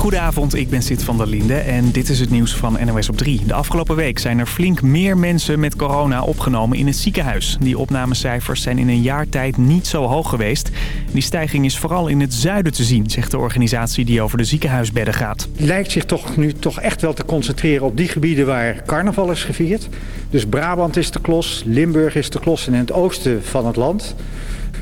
Goedenavond, ik ben Sid van der Linde en dit is het nieuws van NOS op 3. De afgelopen week zijn er flink meer mensen met corona opgenomen in het ziekenhuis. Die opnamecijfers zijn in een jaar tijd niet zo hoog geweest. Die stijging is vooral in het zuiden te zien, zegt de organisatie die over de ziekenhuisbedden gaat. Lijkt zich toch nu toch echt wel te concentreren op die gebieden waar carnaval is gevierd. Dus Brabant is de klos, Limburg is de klos en in het oosten van het land...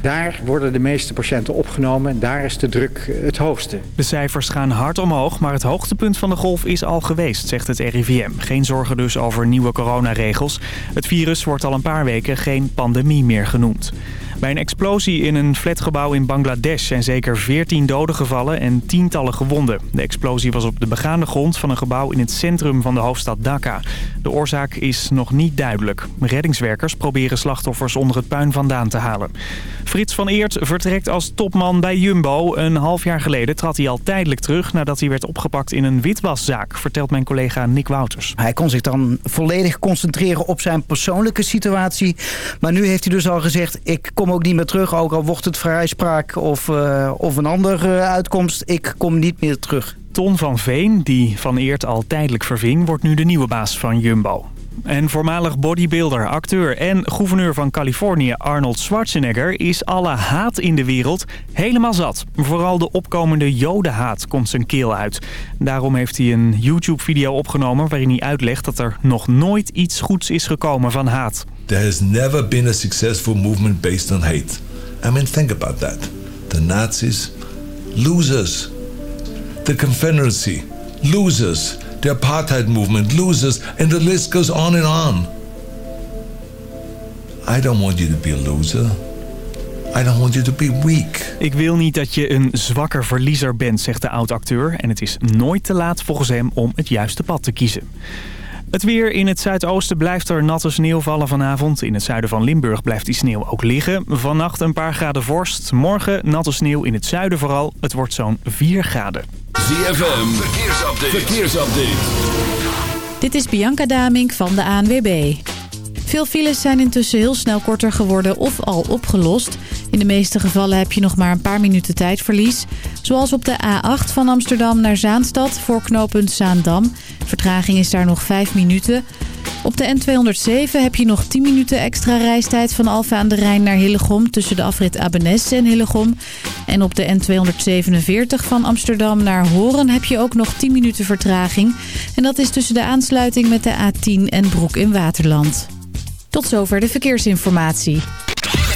Daar worden de meeste patiënten opgenomen en daar is de druk het hoogste. De cijfers gaan hard omhoog, maar het hoogtepunt van de golf is al geweest, zegt het RIVM. Geen zorgen dus over nieuwe coronaregels. Het virus wordt al een paar weken geen pandemie meer genoemd. Bij een explosie in een flatgebouw in Bangladesh zijn zeker 14 doden gevallen en tientallen gewonden. De explosie was op de begaande grond van een gebouw in het centrum van de hoofdstad Dhaka. De oorzaak is nog niet duidelijk. Reddingswerkers proberen slachtoffers onder het puin vandaan te halen. Frits van Eert vertrekt als topman bij Jumbo. Een half jaar geleden trad hij al tijdelijk terug nadat hij werd opgepakt in een witwaszaak, vertelt mijn collega Nick Wouters. Hij kon zich dan volledig concentreren op zijn persoonlijke situatie. Maar nu heeft hij dus al gezegd, ik kom ook niet meer terug, ook al wordt het vrijspraak of, uh, of een andere uitkomst. Ik kom niet meer terug. Ton van Veen, die Van Eert al tijdelijk verving, wordt nu de nieuwe baas van Jumbo. En voormalig bodybuilder, acteur en gouverneur van Californië Arnold Schwarzenegger is alle haat in de wereld helemaal zat. Vooral de opkomende jodenhaat komt zijn keel uit. Daarom heeft hij een YouTube-video opgenomen waarin hij uitlegt dat er nog nooit iets goeds is gekomen van haat. There has never been a successful movement based on hate. I mean, think about that. The Nazis, losers. The Confederacy, losers. The apartheid movement, losers. And the list goes on and on. I don't want you to be a loser. I don't want you to be weak. Ik wil niet dat je een zwakker verliezer bent, zegt de oud-acteur. En het is nooit te laat volgens hem om het juiste pad te kiezen. Het weer in het zuidoosten blijft er natte sneeuw vallen vanavond. In het zuiden van Limburg blijft die sneeuw ook liggen. Vannacht een paar graden vorst. Morgen natte sneeuw in het zuiden vooral. Het wordt zo'n 4 graden. ZFM, verkeersupdate. verkeersupdate. Dit is Bianca Damink van de ANWB. Veel files zijn intussen heel snel korter geworden of al opgelost. In de meeste gevallen heb je nog maar een paar minuten tijdverlies. Zoals op de A8 van Amsterdam naar Zaanstad voor knooppunt Zaandam. Vertraging is daar nog 5 minuten. Op de N207 heb je nog 10 minuten extra reistijd van Alfa aan de Rijn naar Hillegom... tussen de afrit Abenes en Hillegom. En op de N247 van Amsterdam naar Horen heb je ook nog 10 minuten vertraging. En dat is tussen de aansluiting met de A10 en Broek in Waterland. Tot zover de verkeersinformatie.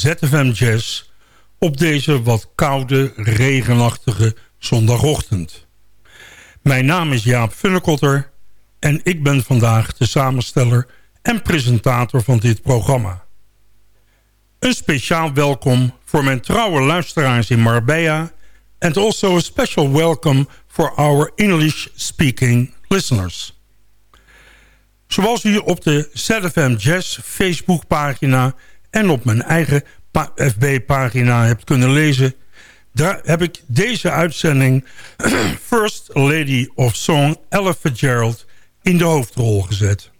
ZFM Jazz op deze wat koude, regenachtige zondagochtend. Mijn naam is Jaap Funnekotter en ik ben vandaag de samensteller en presentator van dit programma. Een speciaal welkom voor mijn trouwe luisteraars in Marbella... and also a special welcome for our English-speaking listeners. Zoals u op de ZFM Jazz Facebookpagina en op mijn eigen FB-pagina hebt kunnen lezen... daar heb ik deze uitzending First Lady of Song Ella Fitzgerald in de hoofdrol gezet.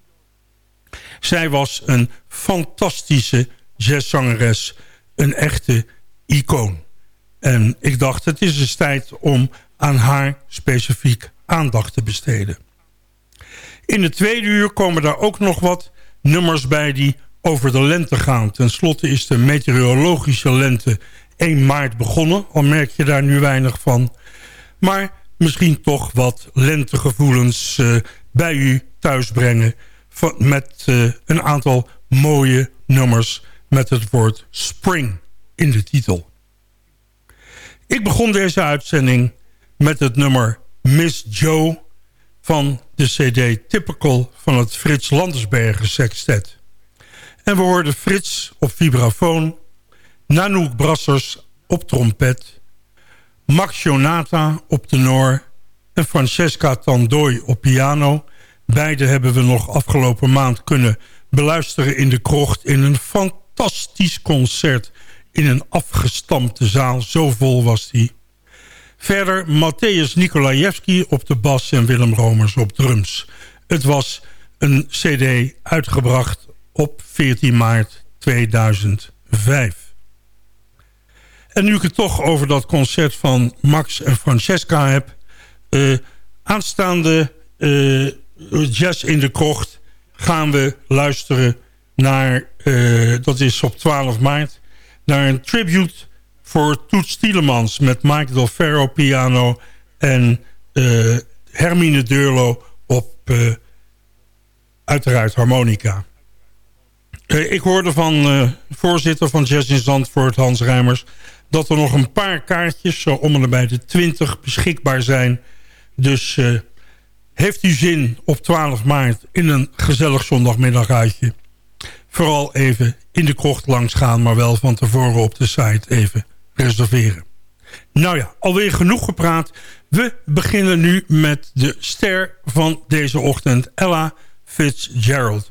Zij was een fantastische jazzzangeres, een echte icoon. En ik dacht, het is eens tijd om aan haar specifiek aandacht te besteden. In het tweede uur komen daar ook nog wat nummers bij die over de lente gaan. Ten slotte is de meteorologische lente 1 maart begonnen. Al merk je daar nu weinig van. Maar misschien toch wat lentegevoelens uh, bij u thuis brengen. Van, met uh, een aantal mooie nummers met het woord spring in de titel. Ik begon deze uitzending met het nummer Miss Joe van de cd Typical van het Frits Landersbergen Sextet. En we hoorden Frits op vibrafoon, Nanook Brassers op trompet... Max Jonata op tenor en Francesca Tandoi op piano. Beide hebben we nog afgelopen maand kunnen beluisteren in de krocht... in een fantastisch concert in een afgestampte zaal. Zo vol was die. Verder Matthäus Nikolajewski op de bas en Willem Romers op drums. Het was een cd uitgebracht op 14 maart 2005. En nu ik het toch over dat concert van Max en Francesca heb... Uh, aanstaande uh, Jazz in de Krocht gaan we luisteren naar... Uh, dat is op 12 maart... naar een tribute voor Toets Tielemans... met Mike Del Ferro piano en Hermine Deurlo op uiteraard harmonica. Uh, ik hoorde van uh, voorzitter van Jazz Zandvoort, Hans Rijmers... dat er nog een paar kaartjes, zo om en bij de 20, beschikbaar zijn. Dus uh, heeft u zin op 12 maart in een gezellig zondagmiddaguitje... vooral even in de krocht langs gaan... maar wel van tevoren op de site even reserveren. Nou ja, alweer genoeg gepraat. We beginnen nu met de ster van deze ochtend, Ella Fitzgerald.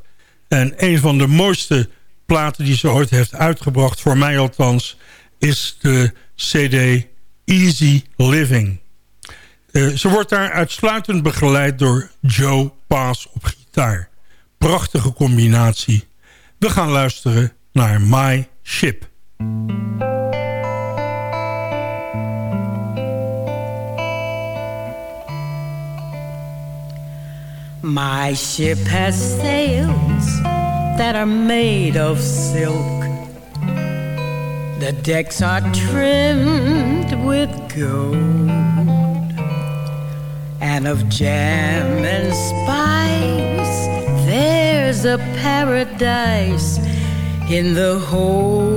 En een van de mooiste platen die ze ooit heeft uitgebracht, voor mij althans, is de CD Easy Living. Uh, ze wordt daar uitsluitend begeleid door Joe Paas op gitaar. Prachtige combinatie. We gaan luisteren naar My Ship. My ship has sails that are made of silk. The decks are trimmed with gold and of jam and spice. There's a paradise in the hold.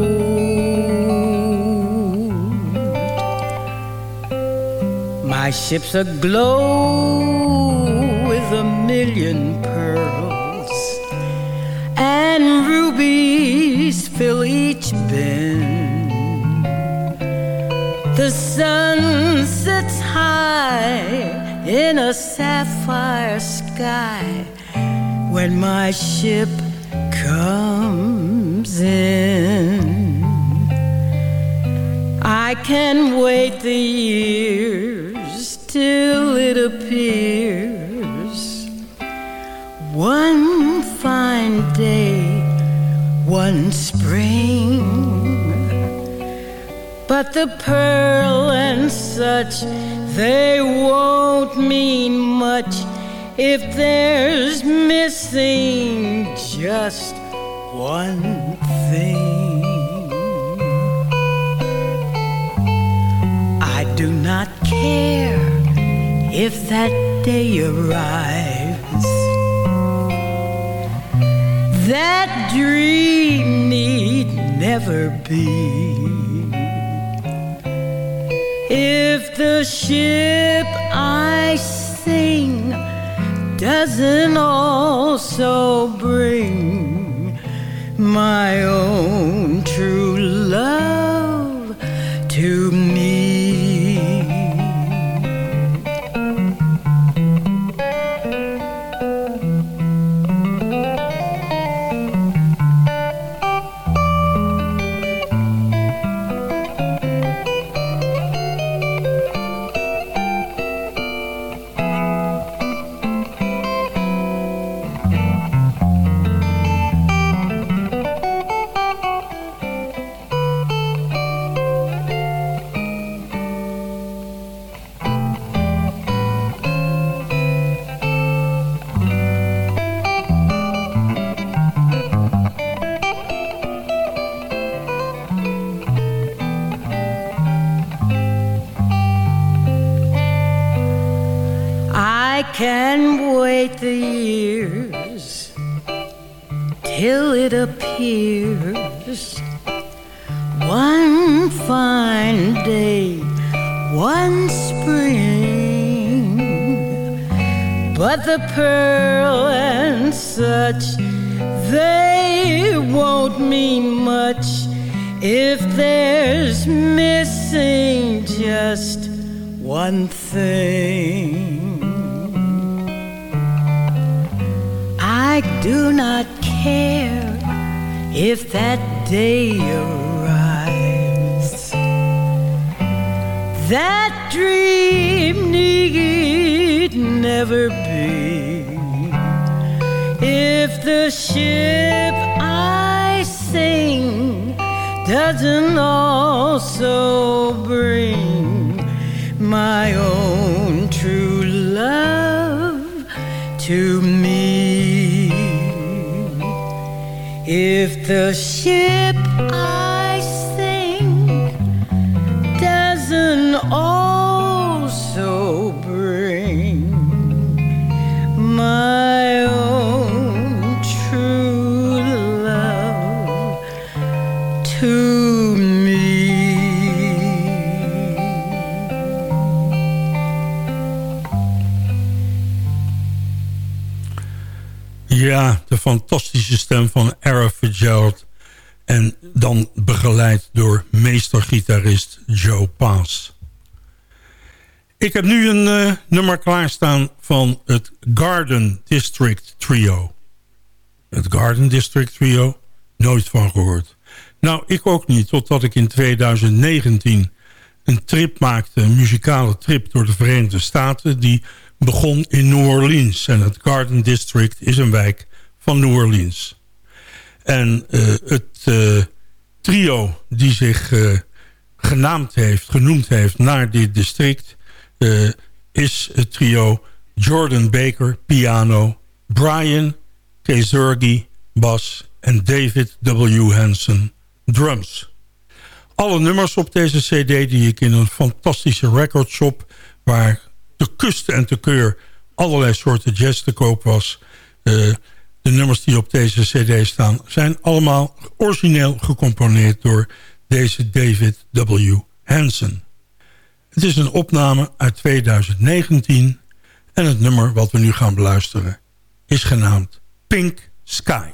My ship's aglow with a million fill each bin. The sun sits high in a sapphire sky when my ship comes in. I can wait the years till it appears. One fine day, one spring. But the pearl and such, they won't mean much if there's missing just one thing. I do not care if that day arrives. That dream need never be. If the ship I sing doesn't also bring my own true love to me. Do not care if that day arrives. That dream need never be. If the ship I sing doesn't also bring my own true love to me. If the ship fantastische stem van Era Fitzgerald. En dan begeleid door meestergitarist Joe Paas. Ik heb nu een uh, nummer klaarstaan van het Garden District Trio. Het Garden District Trio? Nooit van gehoord. Nou, ik ook niet, totdat ik in 2019 een trip maakte, een muzikale trip door de Verenigde Staten... die begon in New Orleans. En het Garden District is een wijk van New Orleans. En uh, het uh, trio die zich uh, genaamd heeft, genoemd heeft naar dit district... is het trio Jordan Baker, piano... Brian Kezurgi, bas en David W. Hansen, drums. Alle nummers op deze cd die ik in een fantastische recordshop... waar te kust en te keur allerlei soorten jazz te koop was... De nummers die op deze cd staan... zijn allemaal origineel gecomponeerd door deze David W. Hansen. Het is een opname uit 2019... en het nummer wat we nu gaan beluisteren is genaamd Pink Sky.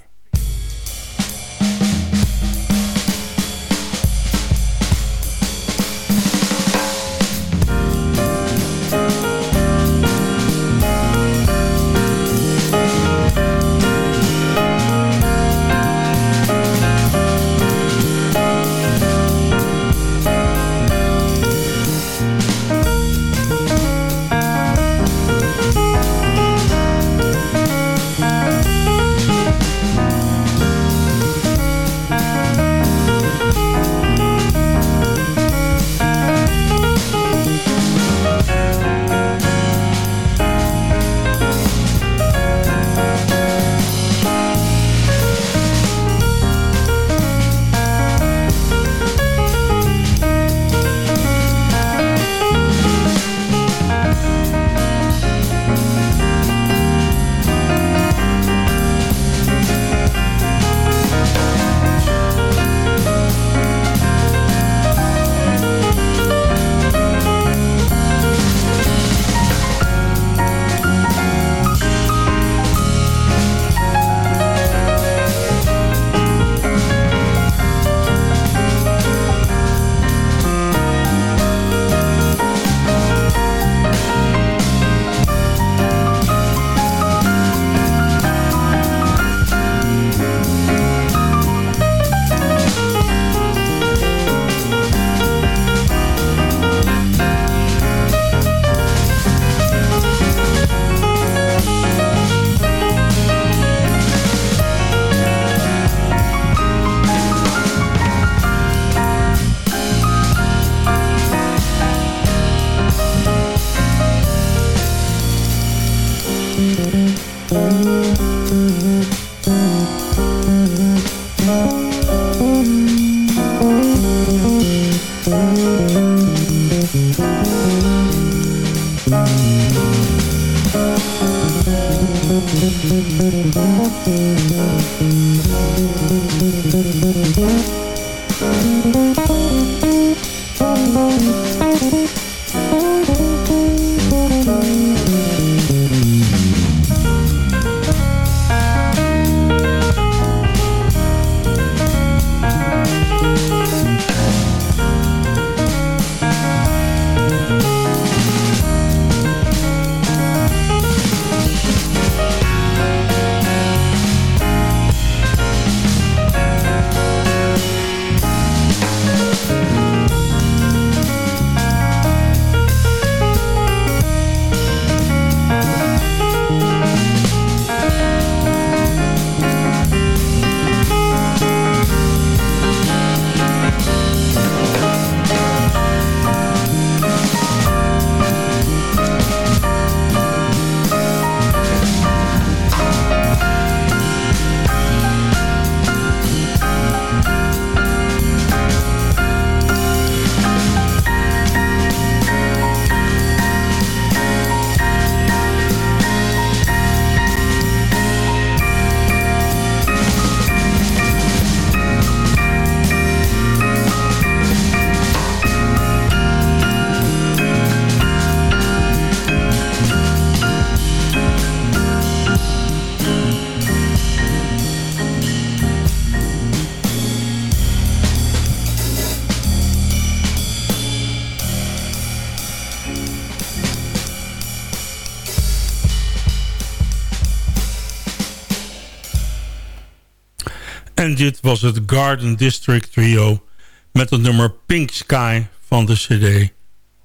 Dit was het Garden District Trio met het nummer Pink Sky van de cd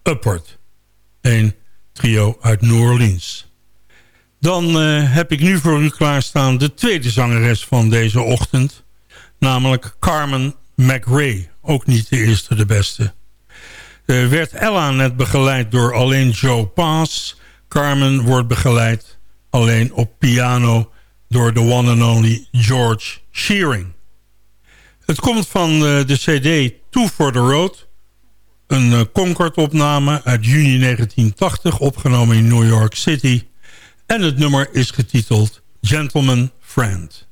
Upward. Een trio uit New Orleans. Dan uh, heb ik nu voor u klaarstaan de tweede zangeres van deze ochtend. Namelijk Carmen McRae. Ook niet de eerste de beste. Werd Ella net begeleid door alleen Joe Pass. Carmen wordt begeleid alleen op piano door de one and only George Shearing. Het komt van uh, de cd Two for the Road. Een uh, Concord-opname uit juni 1980, opgenomen in New York City. En het nummer is getiteld Gentleman Friend.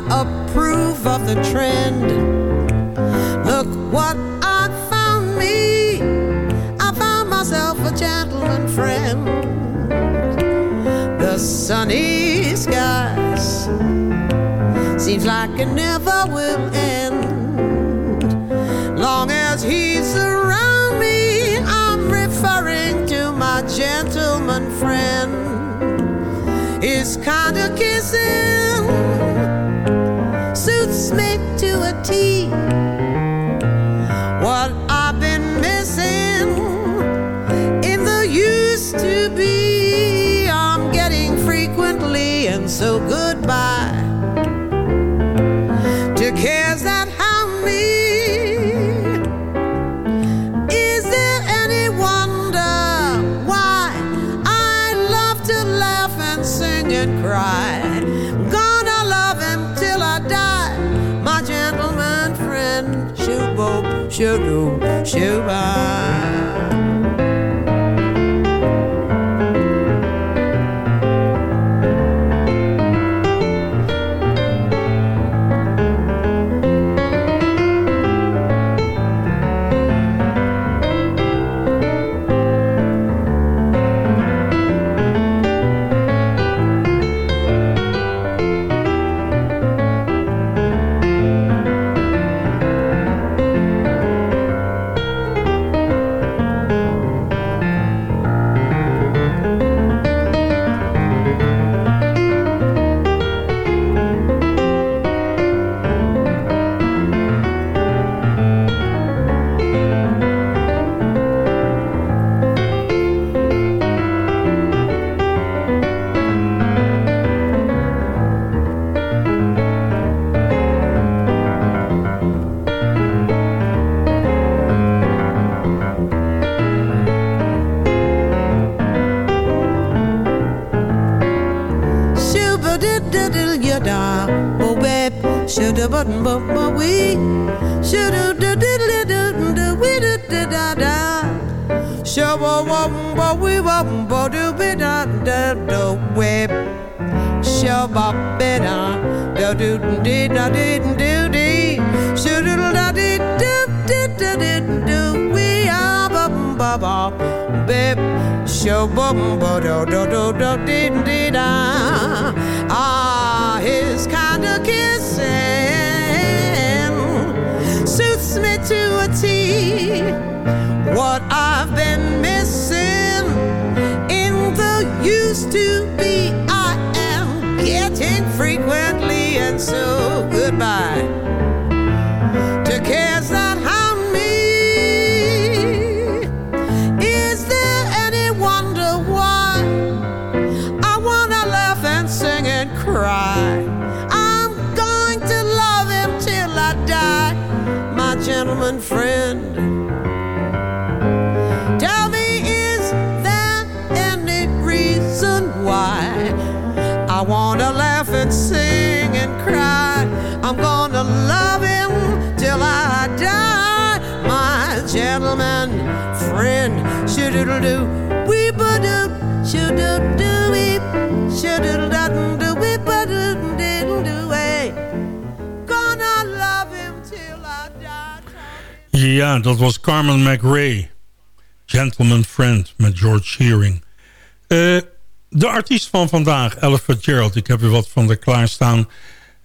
I approve of the trend. Look what I found me. I found myself a gentleman friend. The sunny skies seems like it never will end. da button but but we should do do do do do we do da da da sure wa wa wa we wa wa do be da da do we sure ba be da do do do da do do do should do da do do do do do we Ah, ba ba ba babe sure ba ba do do do do do da ah his kind of kissing to a T. What I've been missing in the used to be, I am getting frequently, and so goodbye Love him. Ja, dat was Carmen McRae. Gentleman Friend met George Shearing. Eh, de artiest van vandaag, Ella Fitzgerald. Ik heb er wat van de klaarstaan.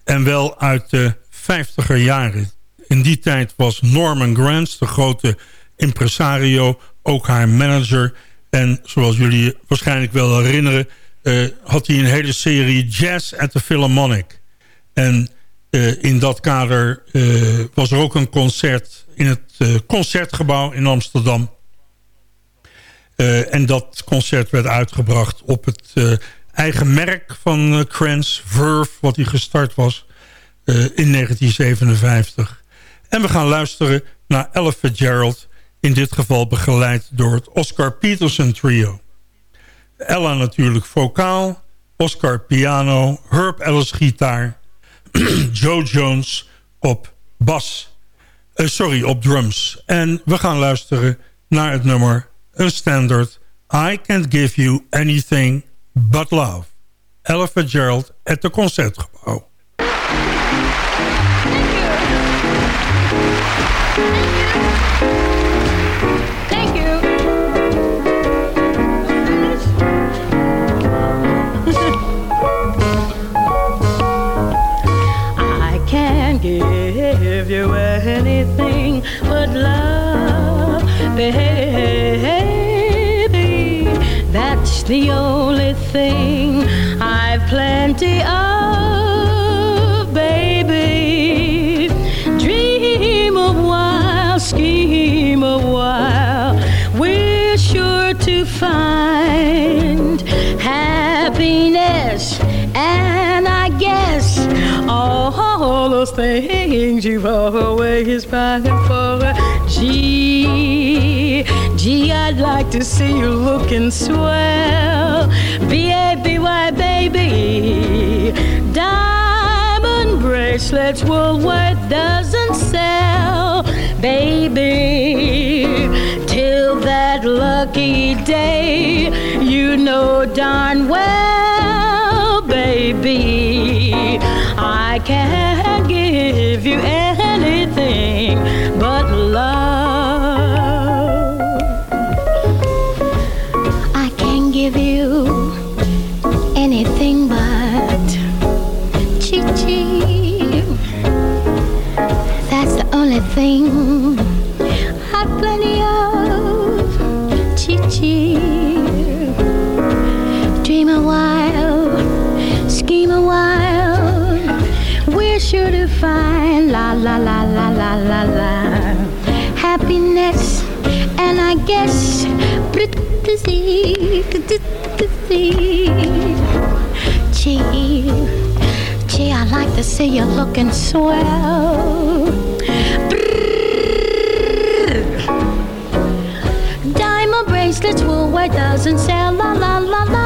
En wel uit de 50er jaren. In die tijd was Norman Granz, de grote impresario, ook haar manager. En zoals jullie waarschijnlijk wel herinneren... Uh, had hij een hele serie Jazz at the Philharmonic. En uh, in dat kader uh, was er ook een concert in het Concertgebouw in Amsterdam. en dat concert werd uitgebracht op het eigen merk van Kranz, Verve, wat hij gestart was in 1957. En we gaan luisteren naar Ella Fitzgerald in dit geval begeleid door het Oscar Peterson Trio. Ella natuurlijk vocaal, Oscar piano, Herb Ellis gitaar... Joe Jones op bas. Uh, sorry, op drums. En we gaan luisteren naar het nummer, een standard... I Can't Give You Anything But Love. Ella Fitzgerald at de Concertgebouw. The only thing. I've plenty of, all those things you've always pining for. Gee, gee, I'd like to see you looking swell. B-A-B-Y, baby. Diamond bracelets, Woolworth doesn't sell, baby. Till that lucky day, you know darn well, baby. I can't give you anything guess Gee, gee, I like to see you looking swell. Diamond bracelets, Woolworth doesn't sell. La la la la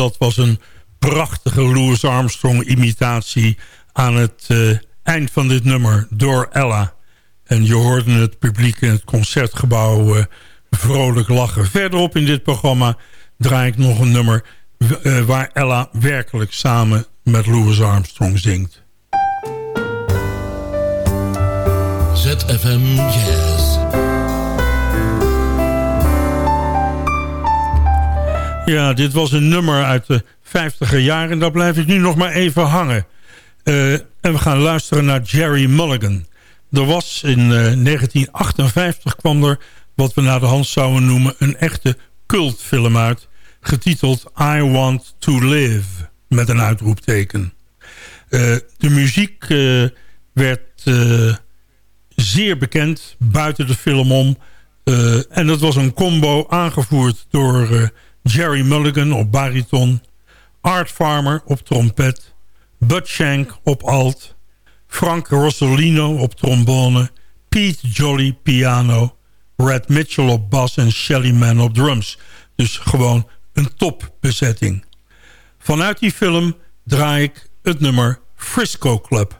dat was een prachtige Louis Armstrong imitatie aan het eh, eind van dit nummer door Ella. En je hoorde het publiek in het concertgebouw eh, vrolijk lachen. Verderop in dit programma draai ik nog een nummer... eh, waar Ella werkelijk samen met Louis Armstrong zingt. ZFM. Ja, dit was een nummer uit de 50er jaren. En daar blijf ik nu nog maar even hangen. Eh, en we gaan luisteren naar Jerry Mulligan. Er was in eh, 1958 kwam er wat we naar de hand zouden noemen... een echte cultfilm uit, getiteld I Want To Live, met een uitroepteken. Eh, de muziek eh, werd eh, zeer bekend buiten de film om. Eh, en dat was een combo aangevoerd door eh, Jerry Mulligan op bariton... Art Farmer op trompet... Bud Shank op alt... Frank Rossolino op trombone... Pete Jolly piano... Red Mitchell op bas en Shelly Man op drums. Dus gewoon een topbezetting. Vanuit die film draai ik het nummer Frisco Club.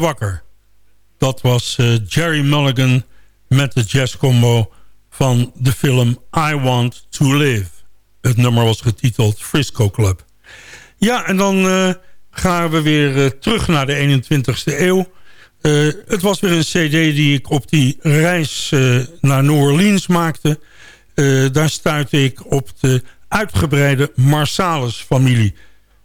wakker? Dat was uh, Jerry Mulligan met de jazzcombo van de film I Want To Live. Het nummer was getiteld Frisco Club. Ja, en dan uh, gaan we weer uh, terug naar de 21ste eeuw. het was weer een cd die ik op die reis naar New Orleans maakte. daar stuitte ik op de uitgebreide Marsalis-familie.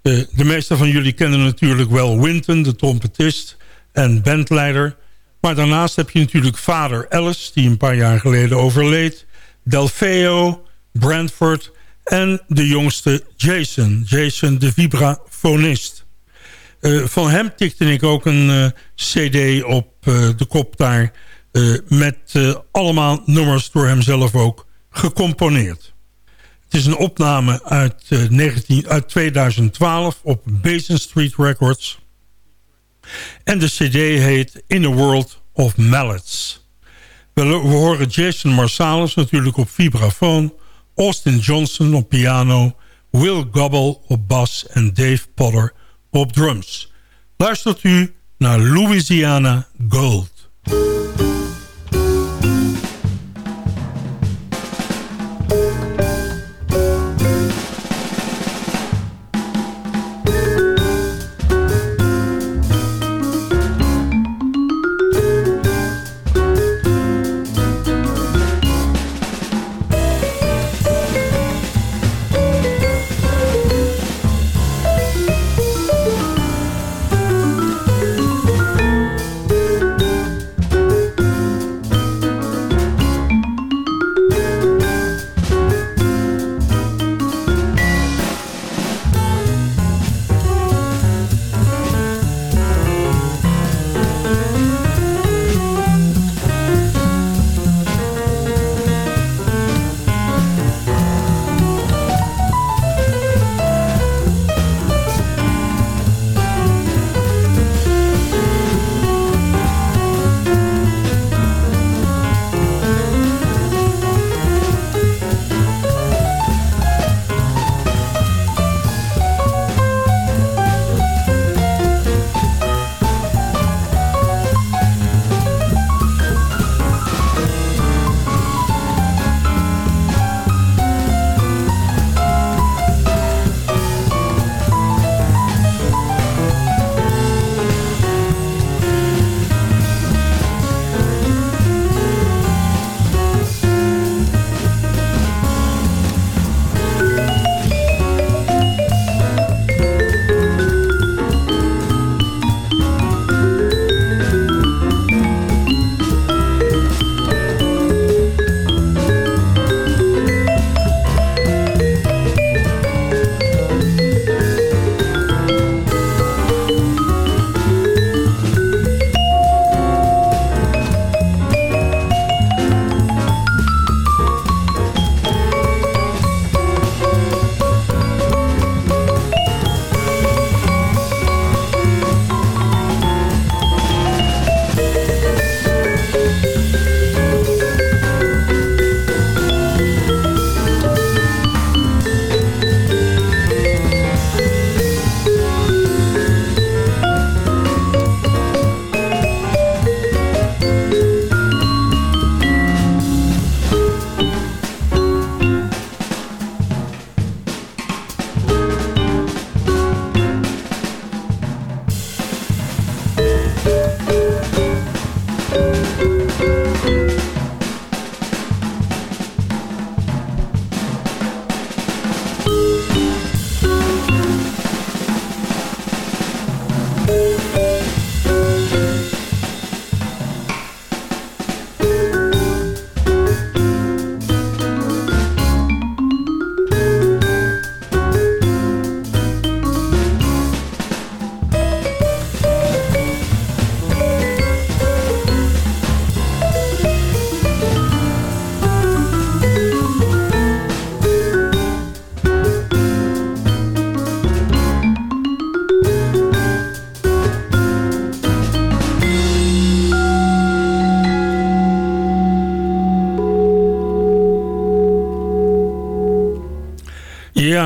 de meeste van jullie kennen natuurlijk wel Winton, de trompetist en bandleider. Maar daarnaast heb je natuurlijk vader Alice, die een paar jaar geleden overleed. Delfeo, Brantford en de jongste Jason. Jason de vibrafonist. Uh, van hem tikte ik ook een uh, cd op uh, de kop daar... met allemaal nummers door hemzelf ook gecomponeerd. Het is een opname uit, 19, uit 2012 op Basin Street Records... En de cd heet In a World of Mallets. We, we horen Jason Marsalis natuurlijk op vibrafoon... Austin Johnson op piano... Will Gobble op bas en Dave Potter op drums. Luistert u naar Louisiana Gold.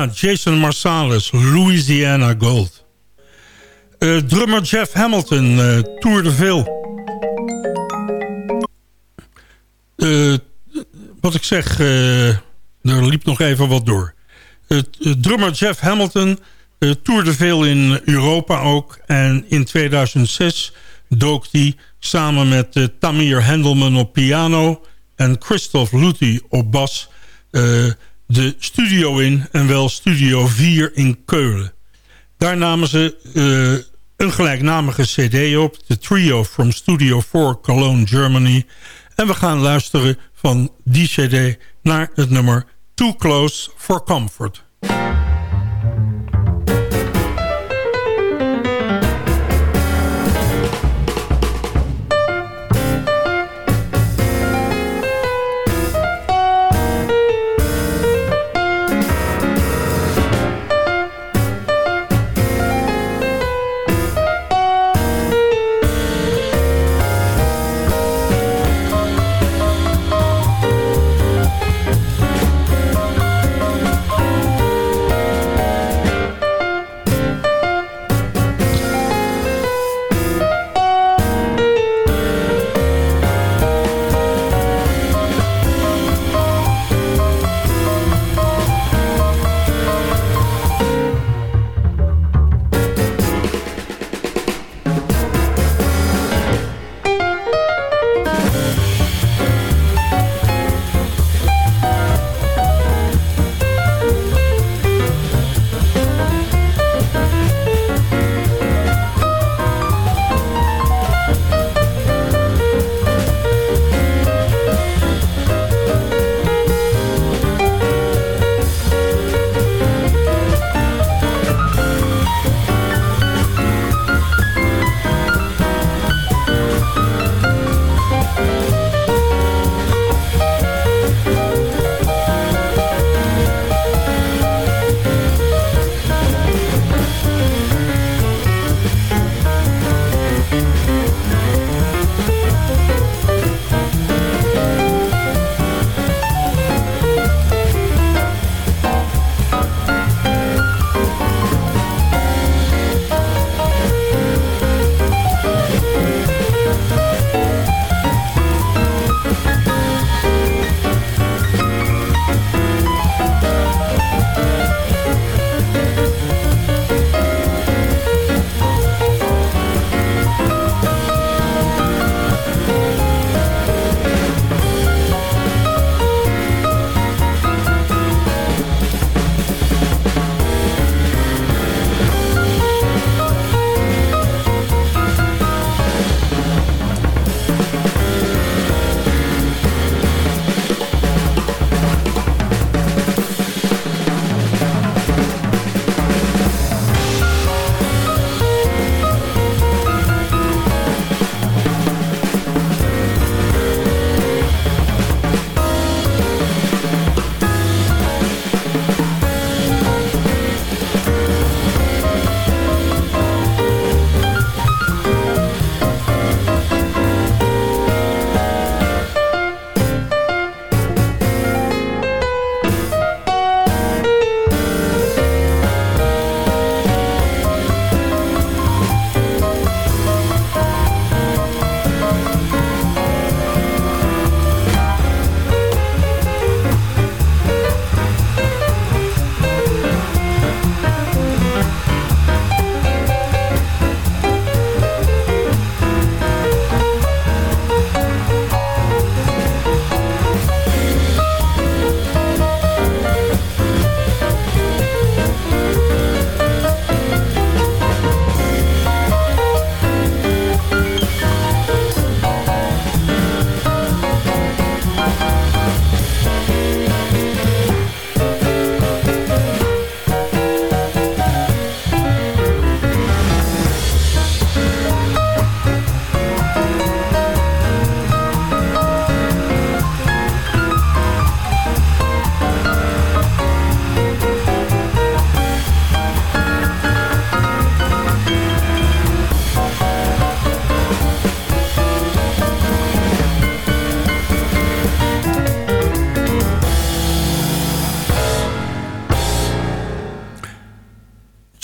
Ja, Jason Marsalis, Louisiana Gold. Eh, drummer Jeff Hamilton, eh, Tour de Ville. Eh, wat ik zeg, eh, er liep nog even wat door. Uh, drummer Jeff Hamilton uh, toerde veel in Europa ook. En in 2006 dook hij samen met uh, Tamir Hendelman op piano... en Christoph Luthi op bas de studio in. En wel Studio 4 in Keulen. Daar namen ze een gelijknamige cd op. De trio from Studio 4 Cologne, Germany. En we gaan luisteren van die cd naar het nummer Too Close for Comfort.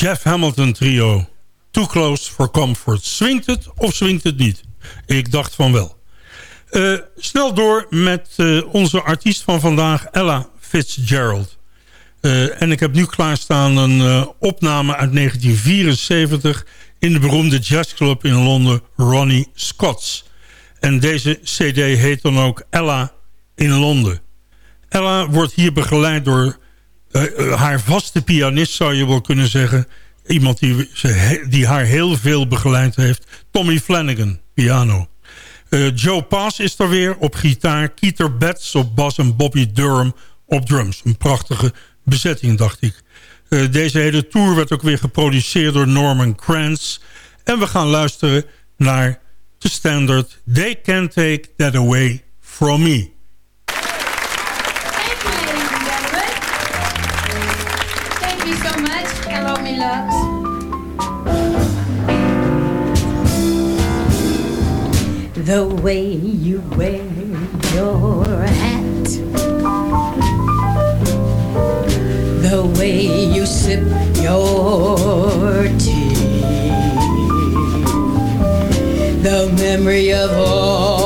Jeff Hamilton trio. Too Close for Comfort. Swingt het of swingt het niet? Ik dacht van wel. Uh, snel door met uh, onze artiest van vandaag, Ella Fitzgerald. Uh, en ik heb nu klaarstaan een opname uit 1974... in de beroemde jazzclub in Londen, Ronnie Scott's. En deze cd heet dan ook Ella in Londen. Ella wordt hier begeleid door haar vaste pianist, zou je wel kunnen zeggen... Iemand die, die haar heel veel begeleid heeft. Tommy Flanagan, piano. Uh, Joe Pass is er weer op gitaar. Keeter Betts op bas en Bobby Durham op drums. Een prachtige bezetting, dacht ik. Deze hele tour werd ook weer geproduceerd door Norman Kranz. En we gaan luisteren naar de standard They Can't Take That Away From Me. The way you wear your hat, the way you sip your tea, the memory of all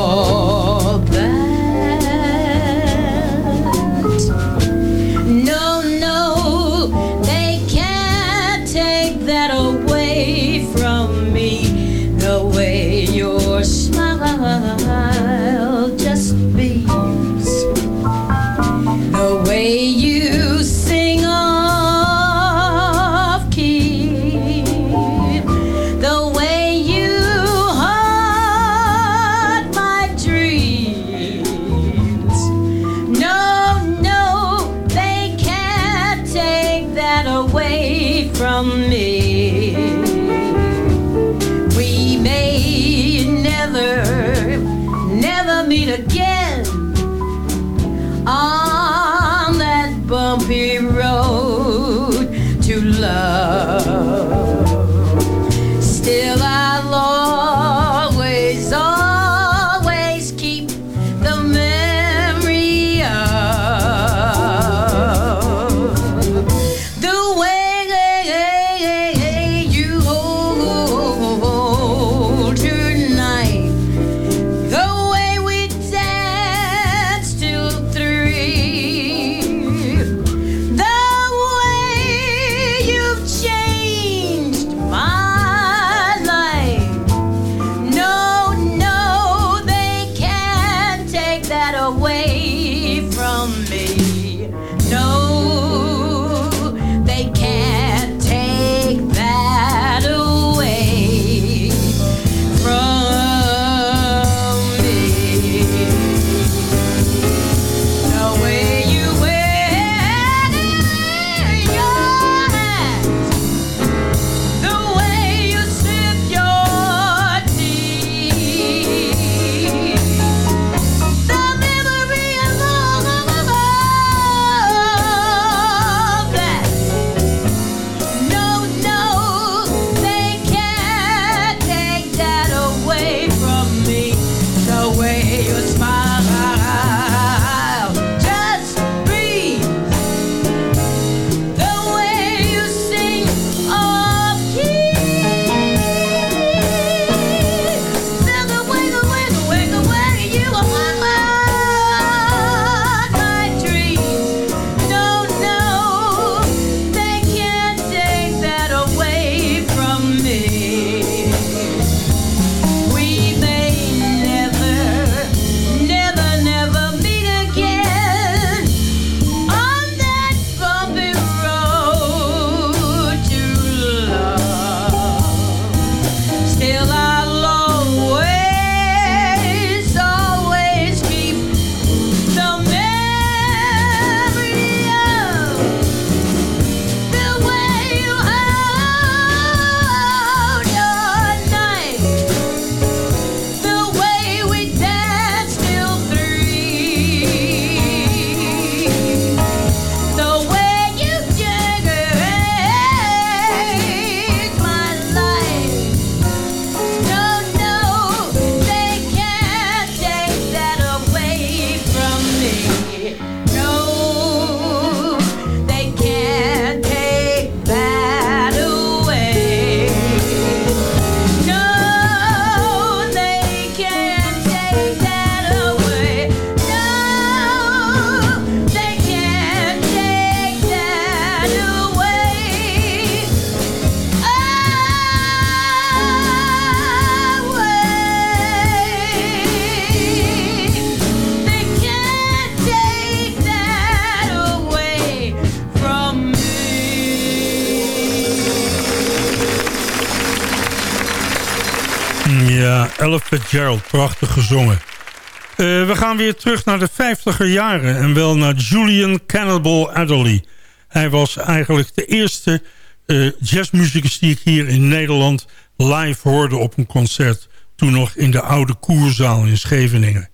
Ja, Ella Fitzgerald, prachtig gezongen. Eh, we gaan weer terug naar de 50er jaren en wel naar Julian Cannibal Adderley. Hij was eigenlijk de eerste uh, jazzmuzikus die ik hier in Nederland live hoorde op een concert. Toen nog in de oude koerzaal in Scheveningen.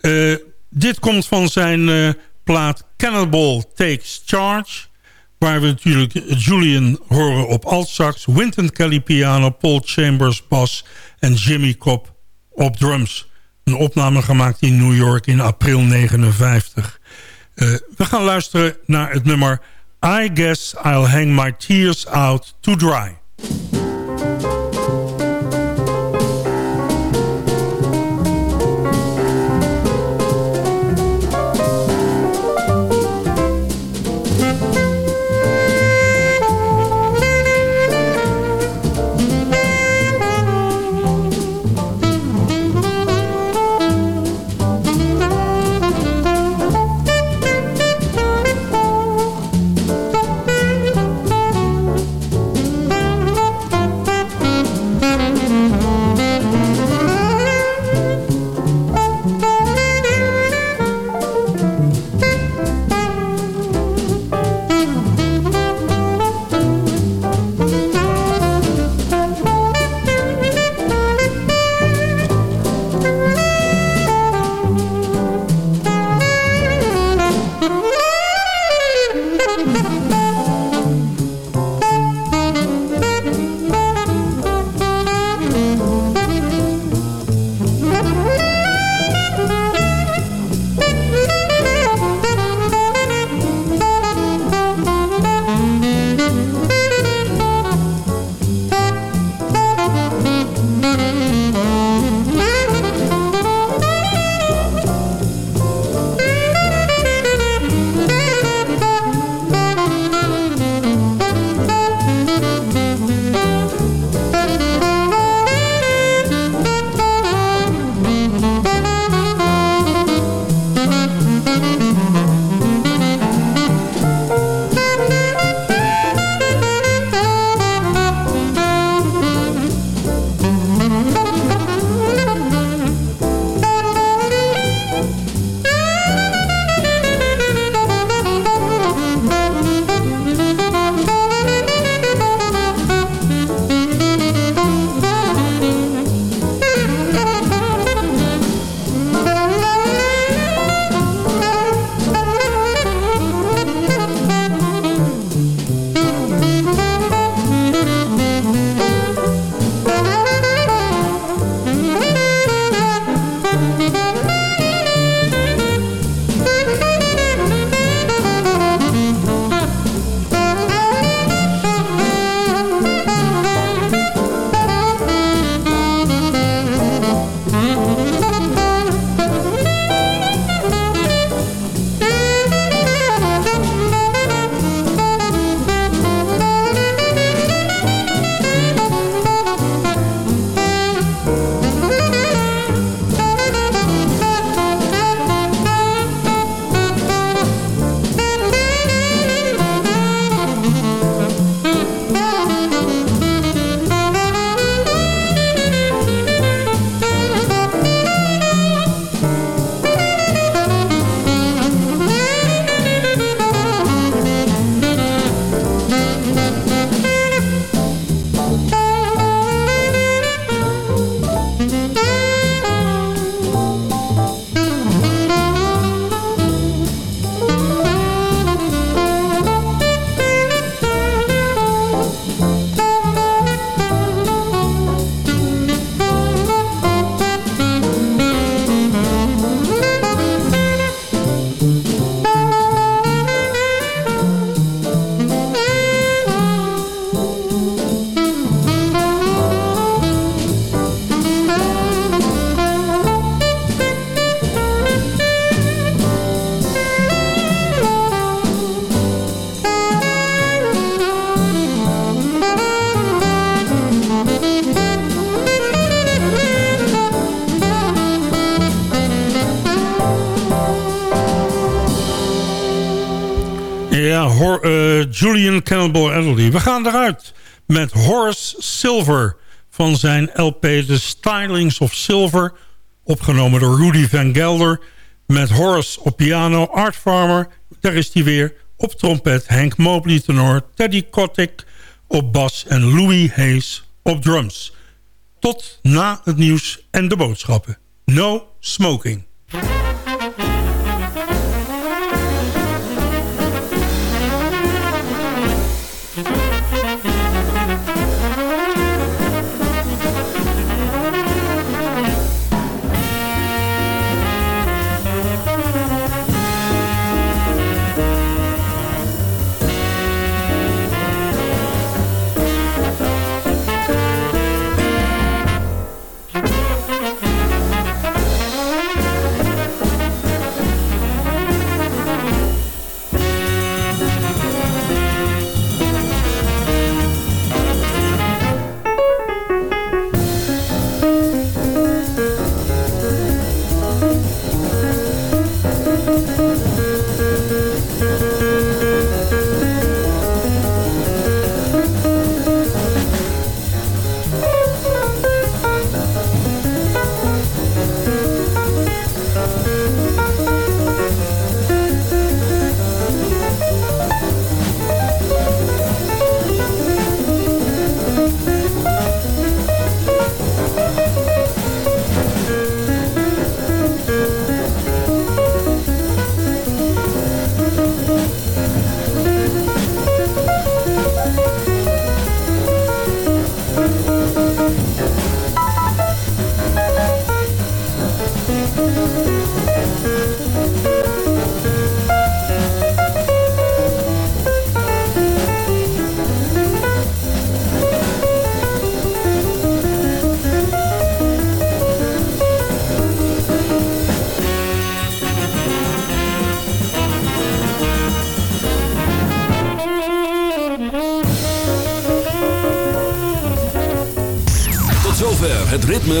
Uh, dit komt van zijn plaat Cannibal Takes Charge. Waar we natuurlijk Julian horen op altsax, Wynton Kelly piano, Paul Chambers bas en Jimmy Cobb op drums. Een opname gemaakt in New York in april 59. Uh, we gaan luisteren naar het nummer I Guess I'll Hang My Tears Out to Dry. Julian Cannonball Adderley. We gaan eruit met Horace Silver van zijn LP The Stylings of Silver... opgenomen door Rudy Van Gelder... met Horace op piano, Art Farmer, daar is hij weer... op trompet Hank Mobley tenor, Teddy Kotick op bas... en Louis Hayes op drums. Tot na het nieuws en de boodschappen. No smoking.